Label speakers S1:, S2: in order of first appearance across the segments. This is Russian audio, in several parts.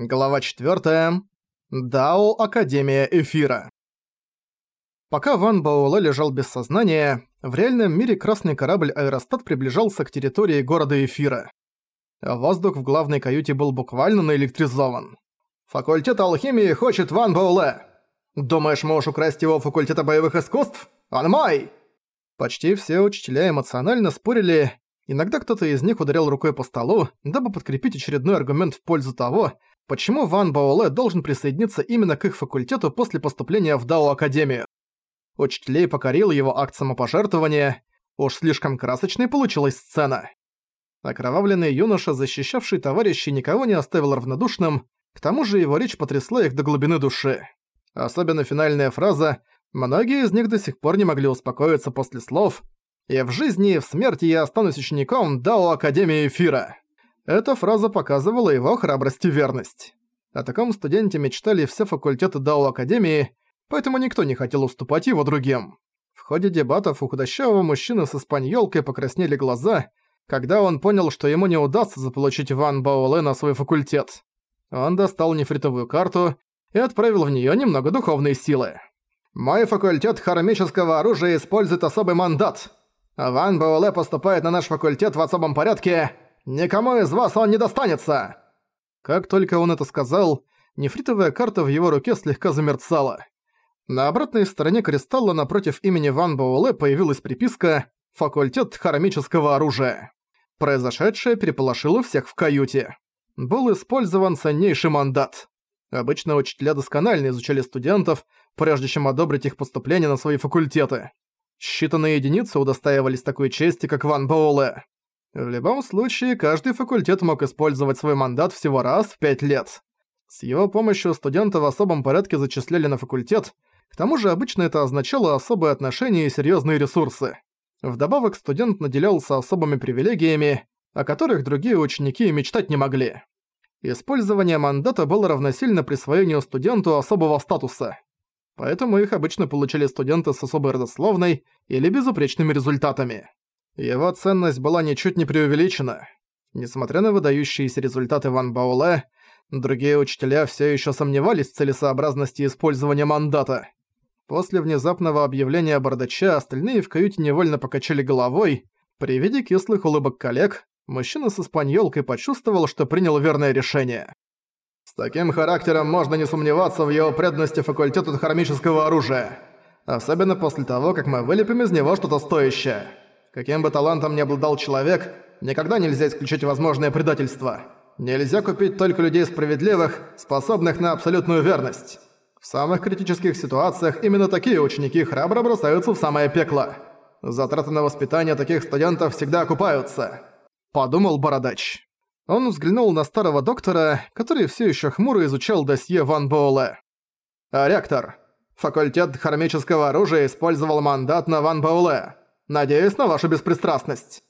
S1: Глава 4. Дао Академия Эфира. Пока Ван Бауле лежал без сознания, в реальном мире красный корабль «Аэростат» приближался к территории города Эфира. Воздух в главной каюте был буквально наэлектризован. «Факультет алхимии хочет Ван Бауле! Думаешь, можешь украсть его факультета боевых искусств? Анмай!» Почти все учителя эмоционально спорили, иногда кто-то из них ударил рукой по столу, дабы подкрепить очередной аргумент в пользу того, почему Ван Баоле должен присоединиться именно к их факультету после поступления в Дао Академию. Учителей покорил его акт самопожертвования, уж слишком красочной получилась сцена. Окровавленный юноша, защищавший товарищей, никого не оставил равнодушным, к тому же его речь потрясла их до глубины души. Особенно финальная фраза «Многие из них до сих пор не могли успокоиться после слов» «И в жизни и в смерти я останусь учеником Дао Академии Эфира». Эта фраза показывала его храбрость и верность. О таком студенте мечтали все факультеты Дао Академии, поэтому никто не хотел уступать его другим. В ходе дебатов у худощавого мужчины с испаньолкой покраснели глаза, когда он понял, что ему не удастся заполучить Ван Баоле на свой факультет. Он достал нефритовую карту и отправил в нее немного духовной силы. «Мой факультет хромического оружия использует особый мандат. Ван Баоле поступает на наш факультет в особом порядке», Никому из вас он не достанется!» Как только он это сказал, нефритовая карта в его руке слегка замерцала. На обратной стороне кристалла напротив имени Ван Боуле появилась приписка «Факультет хромического оружия». Произошедшее переполошило всех в каюте. Был использован ценнейший мандат. Обычно учителя досконально изучали студентов, прежде чем одобрить их поступление на свои факультеты. Считанные единицы удостаивались такой чести, как Ван Боуле. В любом случае, каждый факультет мог использовать свой мандат всего раз в пять лет. С его помощью студента в особом порядке зачисляли на факультет, к тому же обычно это означало особые отношения и серьезные ресурсы. Вдобавок студент наделялся особыми привилегиями, о которых другие ученики и мечтать не могли. Использование мандата было равносильно присвоению студенту особого статуса. Поэтому их обычно получили студенты с особой родословной или безупречными результатами. Его ценность была ничуть не преувеличена. Несмотря на выдающиеся результаты Ван Бауле, другие учителя все еще сомневались в целесообразности использования мандата. После внезапного объявления бардача остальные в каюте невольно покачали головой. При виде кислых улыбок коллег, мужчина с испаньолкой почувствовал, что принял верное решение. «С таким характером можно не сомневаться в его преданности факультету хромического оружия. Особенно после того, как мы вылепим из него что-то стоящее». Каким бы талантом ни обладал человек, никогда нельзя исключить возможное предательство. Нельзя купить только людей справедливых, способных на абсолютную верность. В самых критических ситуациях именно такие ученики храбро бросаются в самое пекло. Затраты на воспитание таких студентов всегда окупаются», — подумал Бородач. Он взглянул на старого доктора, который все еще хмуро изучал досье Ван Боула. «Ректор, факультет хромического оружия использовал мандат на Ван Боуле. Надеюсь на вашу беспристрастность».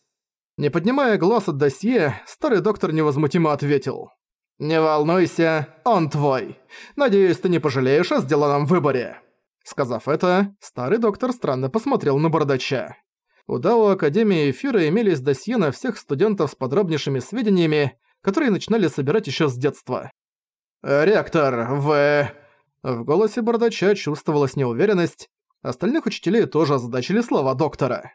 S1: Не поднимая глаз от досье, старый доктор невозмутимо ответил. «Не волнуйся, он твой. Надеюсь, ты не пожалеешь о сделанном выборе». Сказав это, старый доктор странно посмотрел на бардача. У Дао Академии Эфира имелись досье на всех студентов с подробнейшими сведениями, которые начинали собирать еще с детства. «Ректор, вы...» В голосе бардача чувствовалась неуверенность, Остальных учителей тоже озадачили слова доктора.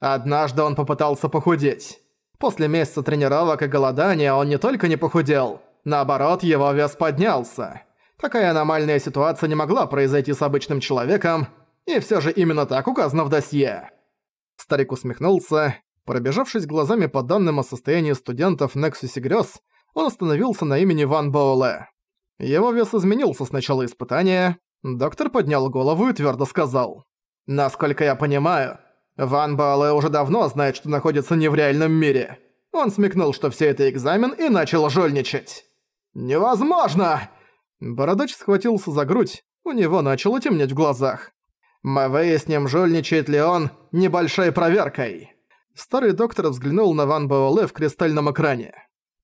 S1: Однажды он попытался похудеть. После месяца тренировок и голодания он не только не похудел, наоборот, его вес поднялся. Такая аномальная ситуация не могла произойти с обычным человеком, и всё же именно так указано в досье. Старик усмехнулся. Пробежавшись глазами по данным о состоянии студентов Nexus и он остановился на имени Ван Боуле. Его вес изменился с начала испытания, Доктор поднял голову и твердо сказал. «Насколько я понимаю, Ван Баале уже давно знает, что находится не в реальном мире. Он смекнул, что все это экзамен, и начал жольничать. «Невозможно!» Бородач схватился за грудь, у него начало темнеть в глазах. «Мы выясним, жольничает ли он небольшой проверкой». Старый доктор взглянул на Ван Баоле в кристальном экране.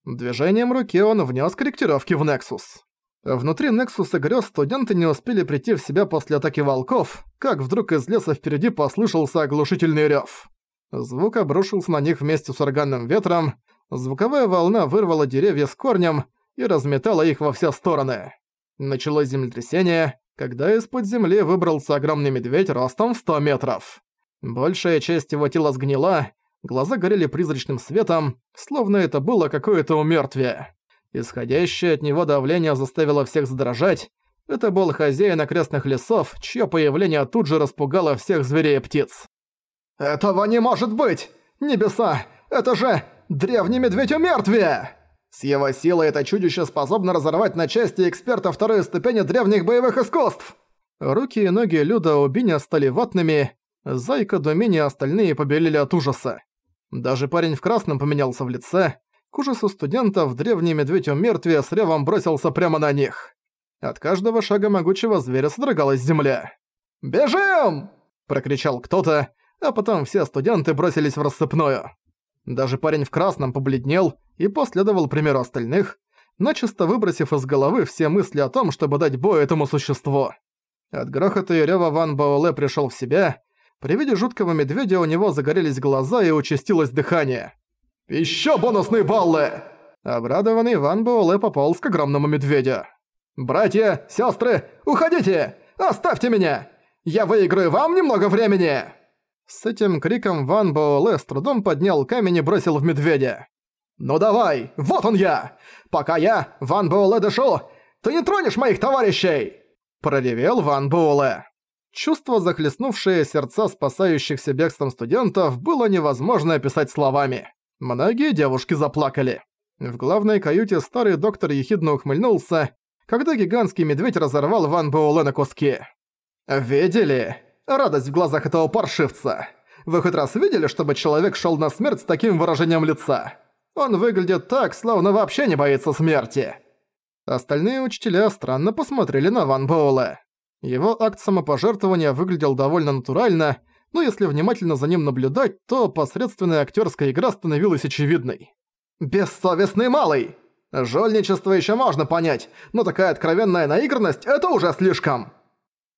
S1: Движением руки он внес корректировки в Нексус. Внутри Нексуса грёз студенты не успели прийти в себя после атаки волков, как вдруг из леса впереди послышался оглушительный рёв. Звук обрушился на них вместе с органным ветром, звуковая волна вырвала деревья с корнем и разметала их во все стороны. Началось землетрясение, когда из-под земли выбрался огромный медведь ростом в 100 метров. Большая часть его тела сгнила, глаза горели призрачным светом, словно это было какое-то умертвие. Исходящее от него давление заставило всех задрожать. Это был хозяин окрестных лесов, чье появление тут же распугало всех зверей и птиц. «Этого не может быть! Небеса! Это же древний медведь умертвие!» С его силой это чудище способно разорвать на части эксперта второй ступени древних боевых искусств. Руки и ноги Люда Убиня стали ватными, Зайка, Думини и остальные побелели от ужаса. Даже парень в красном поменялся в лице. К ужасу студентов древний медведь у мертвия с ревом бросился прямо на них. От каждого шага могучего зверя содрогалась земля. «Бежим!» – прокричал кто-то, а потом все студенты бросились в рассыпную. Даже парень в красном побледнел и последовал примеру остальных, начисто выбросив из головы все мысли о том, чтобы дать бой этому существу. От грохота и рёва Ван Баоле пришёл в себя. При виде жуткого медведя у него загорелись глаза и участилось дыхание. «Ещё бонусные баллы!» Обрадованный Ван Буэлэ пополз к огромному медведю. «Братья, сёстры, уходите! Оставьте меня! Я выиграю вам немного времени!» С этим криком Ван Буэлэ с трудом поднял камень и бросил в медведя. «Ну давай, вот он я! Пока я, Ван Буэлэ, дышу, ты не тронешь моих товарищей!» Проревел Ван Буэлэ. Чувство, захлестнувшее сердца спасающихся бегством студентов, было невозможно описать словами. Многие девушки заплакали. В главной каюте старый доктор ехидно ухмыльнулся, когда гигантский медведь разорвал Ван Буэлэ на куски. «Видели? Радость в глазах этого паршивца! Вы хоть раз видели, чтобы человек шел на смерть с таким выражением лица? Он выглядит так, словно вообще не боится смерти!» Остальные учителя странно посмотрели на Ван Боула. Его акт самопожертвования выглядел довольно натурально, но если внимательно за ним наблюдать, то посредственная актерская игра становилась очевидной. «Бессовестный малый!» «Жульничество еще можно понять, но такая откровенная наигранность – это уже слишком!»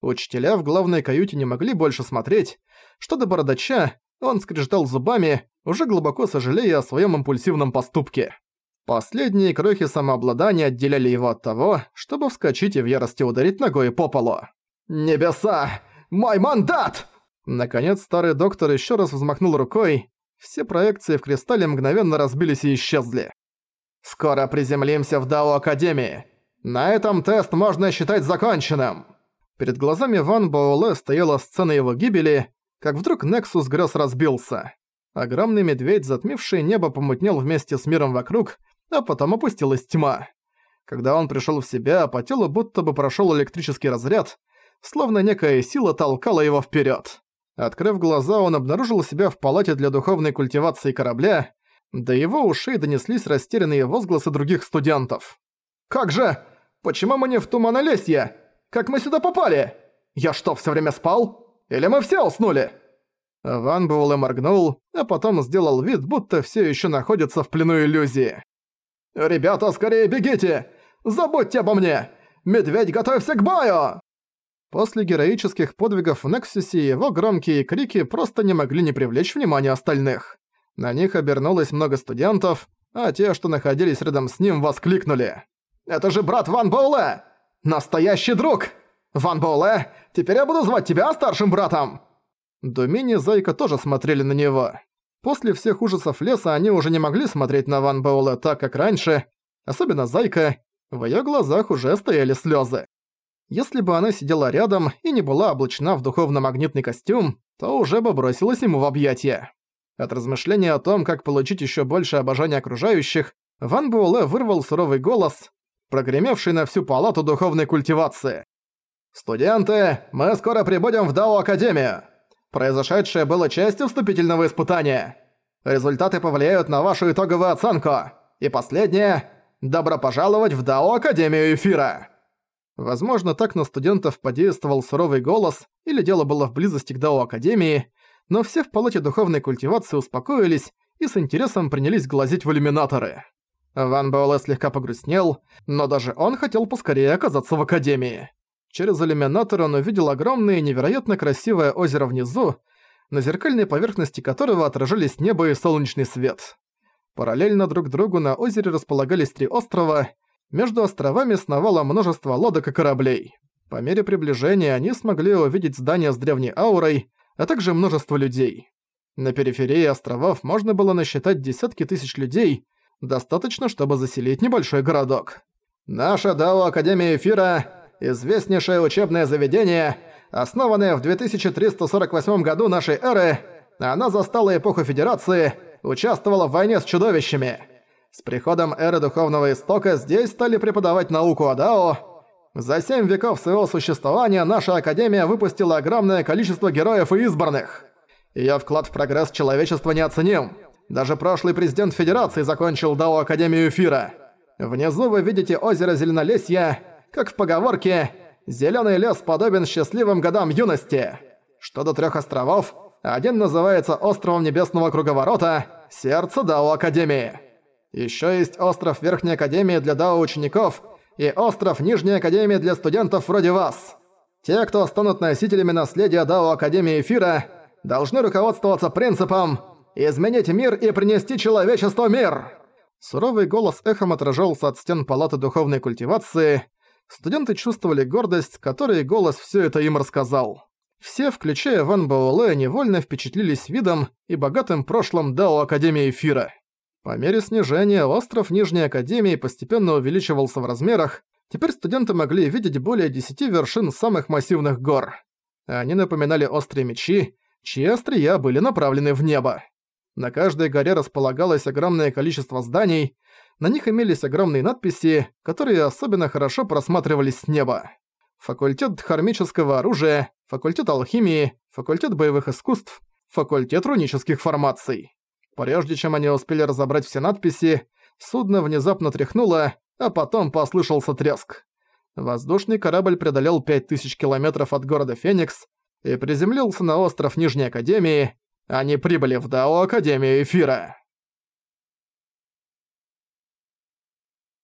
S1: Учителя в главной каюте не могли больше смотреть. Что до бородача, он скрежетал зубами, уже глубоко сожалея о своем импульсивном поступке. Последние крохи самообладания отделяли его от того, чтобы вскочить и в ярости ударить ногой по полу. «Небеса! Мой мандат!» Наконец старый доктор еще раз взмахнул рукой. Все проекции в кристалле мгновенно разбились и исчезли. «Скоро приземлимся в Дао Академии. На этом тест можно считать законченным!» Перед глазами Ван Боуле стояла сцена его гибели, как вдруг Нексус Гресс разбился. Огромный медведь, затмивший небо, помутнел вместе с миром вокруг, а потом опустилась тьма. Когда он пришел в себя, по телу будто бы прошел электрический разряд, словно некая сила толкала его вперед. Открыв глаза, он обнаружил себя в палате для духовной культивации корабля, до его ушей донеслись растерянные возгласы других студентов. «Как же? Почему мы не в Туманолесье? Как мы сюда попали? Я что, все время спал? Или мы все уснули?» Ван Буэлэ моргнул, а потом сделал вид, будто все еще находится в плену иллюзии. «Ребята, скорее бегите! Забудьте обо мне! Медведь, готовься к бою!» После героических подвигов в Нексусе его громкие крики просто не могли не привлечь внимание остальных. На них обернулось много студентов, а те, что находились рядом с ним, воскликнули. «Это же брат Ван Боуле! Настоящий друг! Ван Боуле, теперь я буду звать тебя старшим братом!» Думини и Зайка тоже смотрели на него. После всех ужасов леса они уже не могли смотреть на Ван Боуле так, как раньше, особенно Зайка, в её глазах уже стояли слёзы. Если бы она сидела рядом и не была облачена в духовно-магнитный костюм, то уже бы бросилась ему в объятия. От размышления о том, как получить еще больше обожания окружающих, Ван Буэлэ вырвал суровый голос, прогремевший на всю палату духовной культивации. «Студенты, мы скоро прибудем в Дао Академию! Произошедшее было частью вступительного испытания. Результаты повлияют на вашу итоговую оценку. И последнее – добро пожаловать в Дао Академию Эфира!» Возможно, так на студентов подействовал суровый голос, или дело было в близости к Дао Академии, но все в палате духовной культивации успокоились и с интересом принялись глазеть в иллюминаторы. Ван Буэлэ слегка погрустнел, но даже он хотел поскорее оказаться в Академии. Через иллюминатор он увидел огромное и невероятно красивое озеро внизу, на зеркальной поверхности которого отражались небо и солнечный свет. Параллельно друг другу на озере располагались три острова — между островами сновало множество лодок и кораблей. По мере приближения они смогли увидеть здания с древней аурой, а также множество людей. На периферии островов можно было насчитать десятки тысяч людей, достаточно, чтобы заселить небольшой городок. «Наша Дао Академия Эфира – известнейшее учебное заведение, основанное в 2348 году нашей эры. Она застала эпоху Федерации, участвовала в войне с чудовищами». С приходом эры Духовного Истока здесь стали преподавать науку о Дао. За семь веков своего существования наша Академия выпустила огромное количество героев и избранных. Её вклад в прогресс человечества неоценим. Даже прошлый президент Федерации закончил Дао Академию Эфира. Внизу вы видите озеро Зеленолесье, как в поговорке «Зелёный лес подобен счастливым годам юности». Что до трёх островов, один называется Островом Небесного Круговорота, сердце Дао Академии. Ещё есть остров Верхней Академии для дао-учеников и остров Нижней Академии для студентов вроде вас. Те, кто станут носителями наследия дао Академии Эфира, должны руководствоваться принципом «изменить мир и принести человечеству мир». Суровый голос эхом отражался от стен палаты духовной культивации. Студенты чувствовали гордость, которой голос всё это им рассказал. Все, включая Ван Баоле, невольно впечатлились видом и богатым прошлым Дао Академии Эфира. По мере снижения остров Нижней Академии постепенно увеличивался в размерах, теперь студенты могли видеть более 10 вершин самых массивных гор. Они напоминали острые мечи, чьи острия были направлены в небо. На каждой горе располагалось огромное количество зданий, на них имелись огромные надписи, которые особенно хорошо просматривались с неба. Факультет хармического оружия, факультет алхимии, факультет боевых искусств, факультет рунических формаций. Прежде чем они успели разобрать все надписи, судно внезапно тряхнуло, а потом послышался треск. Воздушный корабль преодолел 5000 километров от города Феникс и приземлился на остров Нижней Академии. Они прибыли в Дао Академию Эфира.